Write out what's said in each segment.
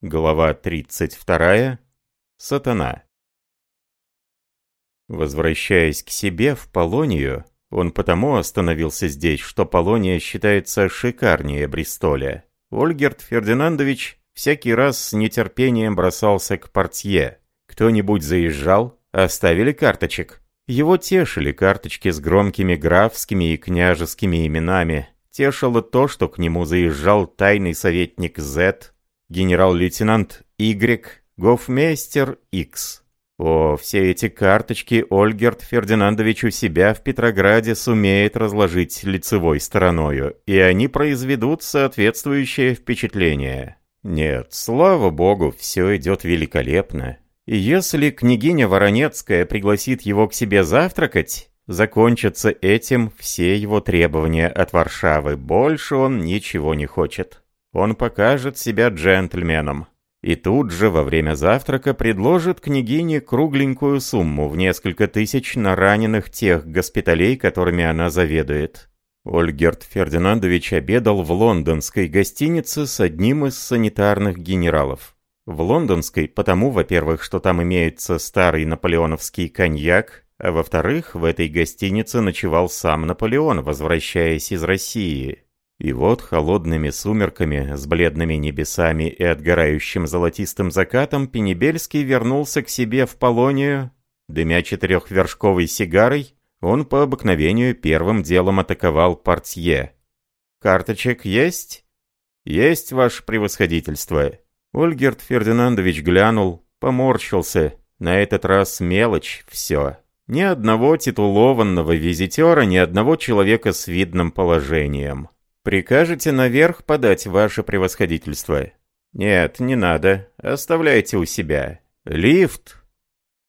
Глава 32. Сатана. Возвращаясь к себе в Полонию, он потому остановился здесь, что Полония считается шикарнее Бристоля. Ольгерт Фердинандович всякий раз с нетерпением бросался к портье. Кто-нибудь заезжал, оставили карточек. Его тешили карточки с громкими графскими и княжескими именами. Тешило то, что к нему заезжал тайный советник З, генерал-лейтенант Y, гофмейстер X. О, все эти карточки Ольгерт Фердинандович у себя в Петрограде сумеет разложить лицевой стороною, и они произведут соответствующее впечатление. Нет, слава богу, все идет великолепно. И если княгиня Воронецкая пригласит его к себе завтракать, закончатся этим все его требования от Варшавы, больше он ничего не хочет он покажет себя джентльменом. И тут же во время завтрака предложит княгине кругленькую сумму в несколько тысяч на раненых тех госпиталей, которыми она заведует. Ольгерт Фердинандович обедал в лондонской гостинице с одним из санитарных генералов. В лондонской потому, во-первых, что там имеется старый наполеоновский коньяк, а во-вторых, в этой гостинице ночевал сам Наполеон, возвращаясь из России. И вот холодными сумерками, с бледными небесами и отгорающим золотистым закатом Пенебельский вернулся к себе в Полонию. Дымя четырехвершковой сигарой, он по обыкновению первым делом атаковал портье. «Карточек есть?» «Есть, ваше превосходительство». Ольгерт Фердинандович глянул, поморщился. На этот раз мелочь, все. Ни одного титулованного визитера, ни одного человека с видным положением. «Прикажете наверх подать ваше превосходительство?» «Нет, не надо. Оставляйте у себя. Лифт!»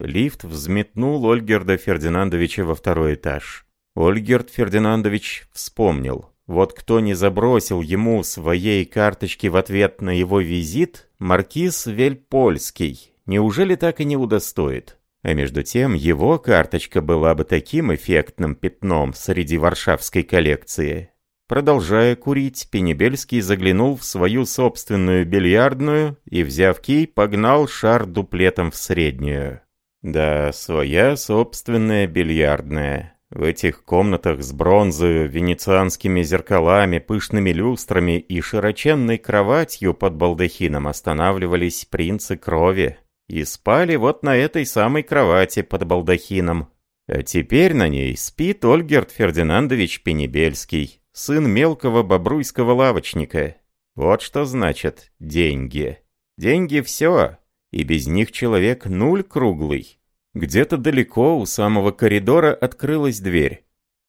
Лифт взметнул Ольгерда Фердинандовича во второй этаж. Ольгерд Фердинандович вспомнил. Вот кто не забросил ему своей карточки в ответ на его визит, маркиз Вельпольский. Неужели так и не удостоит? А между тем, его карточка была бы таким эффектным пятном среди варшавской коллекции, Продолжая курить, Пенебельский заглянул в свою собственную бильярдную и, взяв кий, погнал шар дуплетом в среднюю. Да, своя собственная бильярдная. В этих комнатах с бронзой, венецианскими зеркалами, пышными люстрами и широченной кроватью под балдахином останавливались принцы крови. И спали вот на этой самой кровати под балдахином. А теперь на ней спит Ольгерт Фердинандович Пенебельский сын мелкого бобруйского лавочника. Вот что значит деньги. Деньги все, и без них человек нуль круглый. Где-то далеко у самого коридора открылась дверь.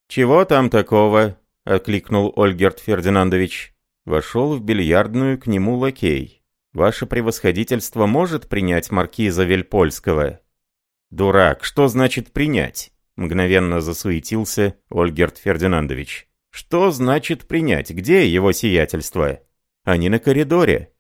«Чего там такого?» — окликнул Ольгерт Фердинандович. Вошел в бильярдную к нему лакей. «Ваше превосходительство может принять маркиза Вельпольского?» «Дурак, что значит принять?» — мгновенно засуетился Ольгерт Фердинандович. Что значит принять? Где его сиятельство? Они на коридоре.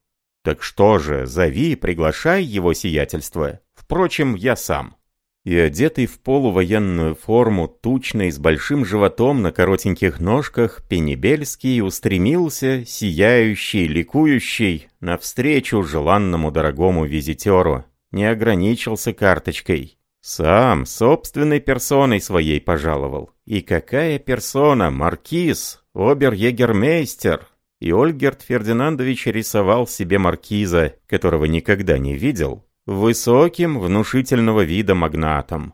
Так что же, зови, приглашай его сиятельство. Впрочем, я сам. И одетый в полувоенную форму, тучный, с большим животом на коротеньких ножках, Пенебельский устремился, сияющий, ликующий, навстречу желанному дорогому визитеру. Не ограничился карточкой. Сам, собственной персоной своей пожаловал. И какая персона, маркиз, обер-егермейстер. И Ольгерт Фердинандович рисовал себе маркиза, которого никогда не видел, высоким, внушительного вида магнатом.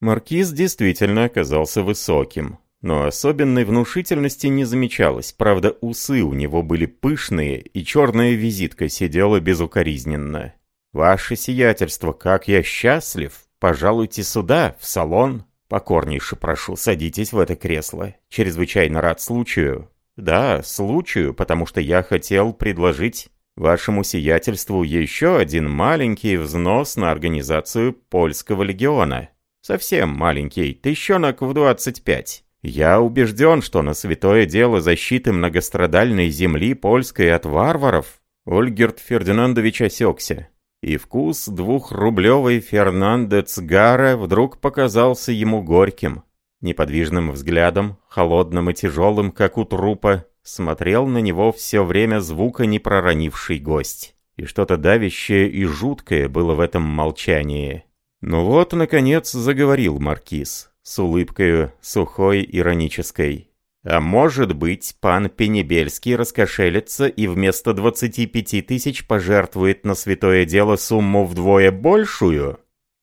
Маркиз действительно оказался высоким, но особенной внушительности не замечалось, правда усы у него были пышные, и черная визитка сидела безукоризненно. «Ваше сиятельство, как я счастлив!» Пожалуйте сюда, в салон. Покорнейше прошу, садитесь в это кресло. Чрезвычайно рад случаю. Да, случаю, потому что я хотел предложить вашему сиятельству еще один маленький взнос на организацию Польского легиона. Совсем маленький, тыщенок в 25. Я убежден, что на святое дело защиты многострадальной земли польской от варваров Ольгерт Фердинандович осекся и вкус двухрублевой Фернандец Гара вдруг показался ему горьким. Неподвижным взглядом, холодным и тяжелым, как у трупа, смотрел на него все время звука не проронивший гость. и что-то давящее и жуткое было в этом молчании. Ну вот, наконец, заговорил Маркиз, с улыбкою сухой, иронической. А может быть, пан Пенебельский раскошелится и вместо 25 тысяч пожертвует на святое дело сумму вдвое большую?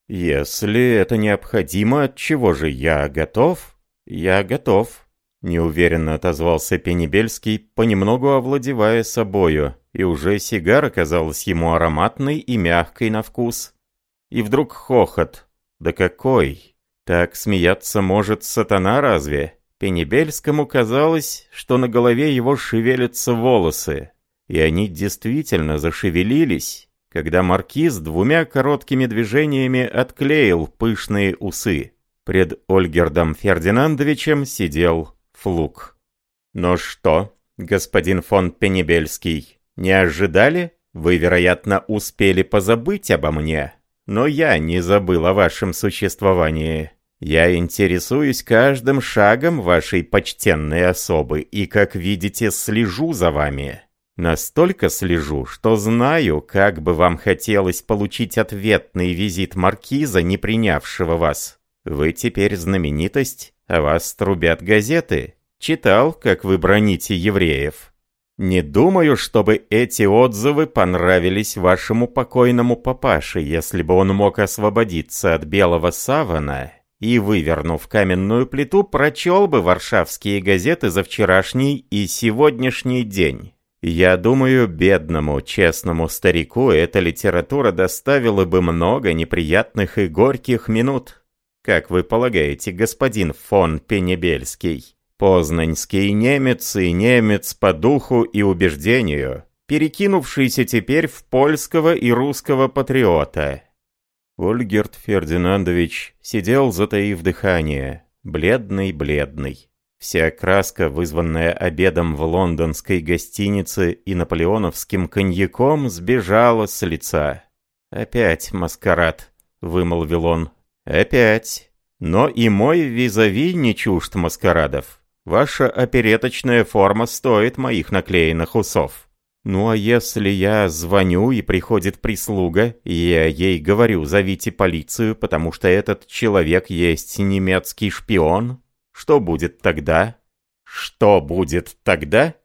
Если это необходимо, от чего же я готов? Я готов. Неуверенно отозвался Пенебельский, понемногу овладевая собою, и уже сигара казалась ему ароматной и мягкой на вкус. И вдруг хохот. Да какой! Так смеяться может сатана разве? Пенебельскому казалось, что на голове его шевелятся волосы. И они действительно зашевелились, когда маркиз двумя короткими движениями отклеил пышные усы. Пред Ольгердом Фердинандовичем сидел Флук. «Ну что, господин фон Пенебельский, не ожидали? Вы, вероятно, успели позабыть обо мне, но я не забыл о вашем существовании». Я интересуюсь каждым шагом вашей почтенной особы и, как видите, слежу за вами. Настолько слежу, что знаю, как бы вам хотелось получить ответный визит маркиза, не принявшего вас. Вы теперь знаменитость, а вас трубят газеты. Читал, как вы броните евреев. Не думаю, чтобы эти отзывы понравились вашему покойному папаше, если бы он мог освободиться от белого савана и, вывернув каменную плиту, прочел бы варшавские газеты за вчерашний и сегодняшний день. Я думаю, бедному, честному старику эта литература доставила бы много неприятных и горьких минут. Как вы полагаете, господин фон Пенебельский? Познаньский немец и немец по духу и убеждению, перекинувшийся теперь в польского и русского патриота, Ольгерт Фердинандович сидел, затаив дыхание, бледный-бледный. Вся краска, вызванная обедом в лондонской гостинице и наполеоновским коньяком, сбежала с лица. «Опять маскарад», — вымолвил он. «Опять. Но и мой визави не чужд маскарадов. Ваша опереточная форма стоит моих наклеенных усов». Ну а если я звоню и приходит прислуга, и я ей говорю, зовите полицию, потому что этот человек есть немецкий шпион, что будет тогда? Что будет тогда?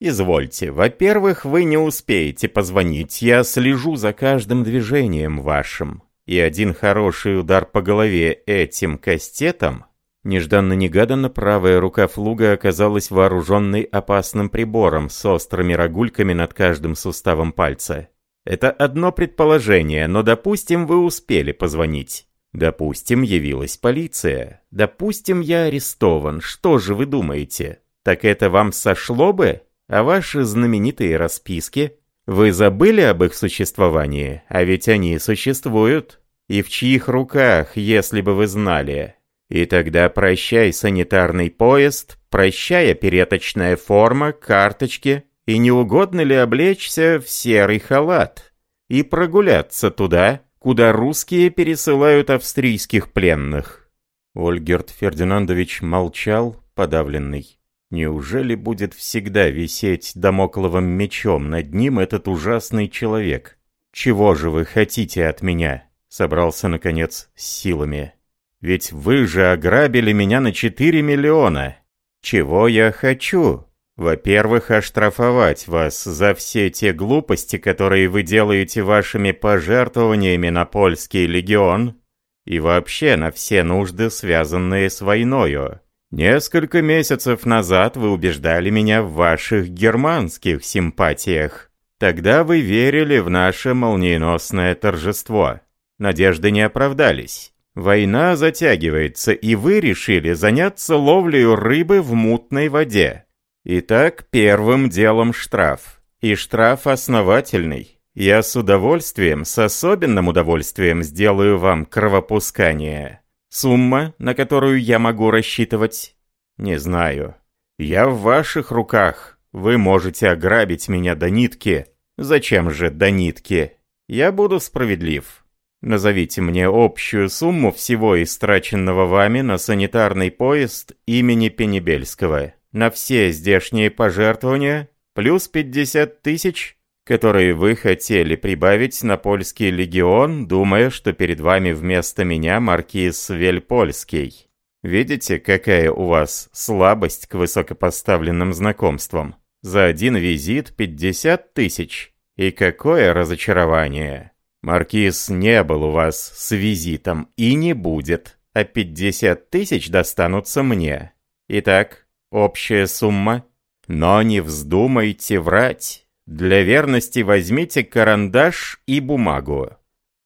Извольте, во-первых, вы не успеете позвонить, я слежу за каждым движением вашим, и один хороший удар по голове этим кастетом Нежданно-негаданно правая рука Флуга оказалась вооруженной опасным прибором с острыми рогульками над каждым суставом пальца. Это одно предположение, но допустим, вы успели позвонить. Допустим, явилась полиция. Допустим, я арестован. Что же вы думаете? Так это вам сошло бы? А ваши знаменитые расписки? Вы забыли об их существовании? А ведь они существуют. И в чьих руках, если бы вы знали? И тогда прощай санитарный поезд, прощай опереточная форма, карточки, и не угодно ли облечься в серый халат и прогуляться туда, куда русские пересылают австрийских пленных. Ольгерт Фердинандович молчал, подавленный. Неужели будет всегда висеть домокловым мечом над ним этот ужасный человек? «Чего же вы хотите от меня?» — собрался, наконец, с силами. Ведь вы же ограбили меня на 4 миллиона. Чего я хочу? Во-первых, оштрафовать вас за все те глупости, которые вы делаете вашими пожертвованиями на польский легион и вообще на все нужды, связанные с войною. Несколько месяцев назад вы убеждали меня в ваших германских симпатиях. Тогда вы верили в наше молниеносное торжество. Надежды не оправдались. Война затягивается, и вы решили заняться ловлей рыбы в мутной воде. Итак, первым делом штраф. И штраф основательный. Я с удовольствием, с особенным удовольствием сделаю вам кровопускание. Сумма, на которую я могу рассчитывать? Не знаю. Я в ваших руках. Вы можете ограбить меня до нитки. Зачем же до нитки? Я буду справедлив. Назовите мне общую сумму всего истраченного вами на санитарный поезд имени Пенебельского, на все здешние пожертвования, плюс 50 тысяч, которые вы хотели прибавить на польский легион, думая, что перед вами вместо меня маркиз Вельпольский. Видите, какая у вас слабость к высокопоставленным знакомствам? За один визит 50 тысяч. И какое разочарование! Маркиз не был у вас с визитом и не будет, а 50 тысяч достанутся мне. Итак, общая сумма. Но не вздумайте врать. Для верности возьмите карандаш и бумагу.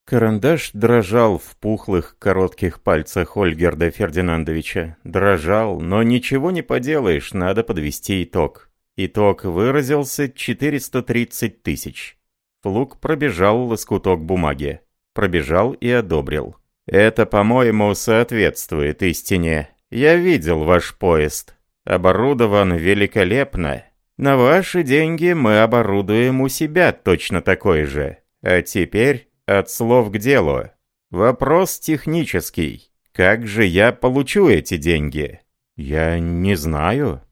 Карандаш дрожал в пухлых коротких пальцах Ольгерда Фердинандовича. Дрожал, но ничего не поделаешь, надо подвести итог. Итог выразился 430 тысяч. Флук пробежал лоскуток бумаги. Пробежал и одобрил. «Это, по-моему, соответствует истине. Я видел ваш поезд. Оборудован великолепно. На ваши деньги мы оборудуем у себя точно такой же. А теперь от слов к делу. Вопрос технический. Как же я получу эти деньги? Я не знаю.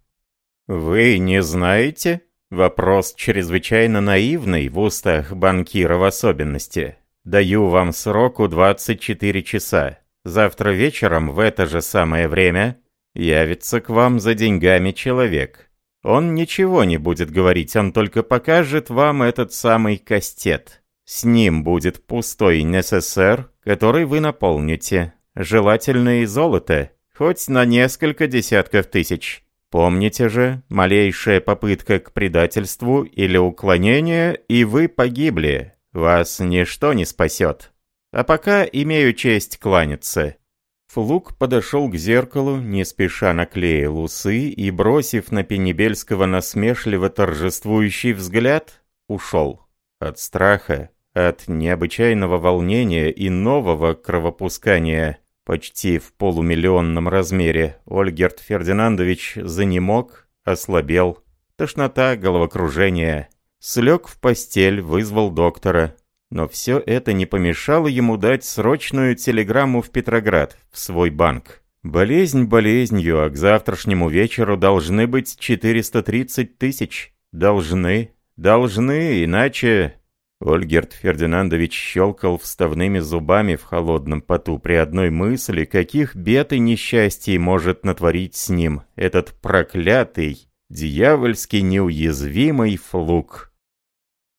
«Вы не знаете?» Вопрос чрезвычайно наивный в устах банкира в особенности. Даю вам сроку 24 часа. Завтра вечером в это же самое время явится к вам за деньгами человек. Он ничего не будет говорить, он только покажет вам этот самый кастет. С ним будет пустой НССР, который вы наполните. Желательно и золото, хоть на несколько десятков тысяч. Помните же, малейшая попытка к предательству или уклонению, и вы погибли. Вас ничто не спасет. А пока имею честь кланяться». Флук подошел к зеркалу, не спеша наклеил усы и, бросив на Пенебельского насмешливо торжествующий взгляд, ушел. От страха, от необычайного волнения и нового кровопускания почти в полумиллионном размере, Ольгерт Фердинандович занемог, ослабел. Тошнота, головокружение. Слег в постель, вызвал доктора. Но все это не помешало ему дать срочную телеграмму в Петроград, в свой банк. Болезнь болезнью, а к завтрашнему вечеру должны быть 430 тысяч. Должны, должны, иначе... Ольгерт Фердинандович щелкал вставными зубами в холодном поту при одной мысли, каких бед и несчастий может натворить с ним этот проклятый, дьявольски неуязвимый флук.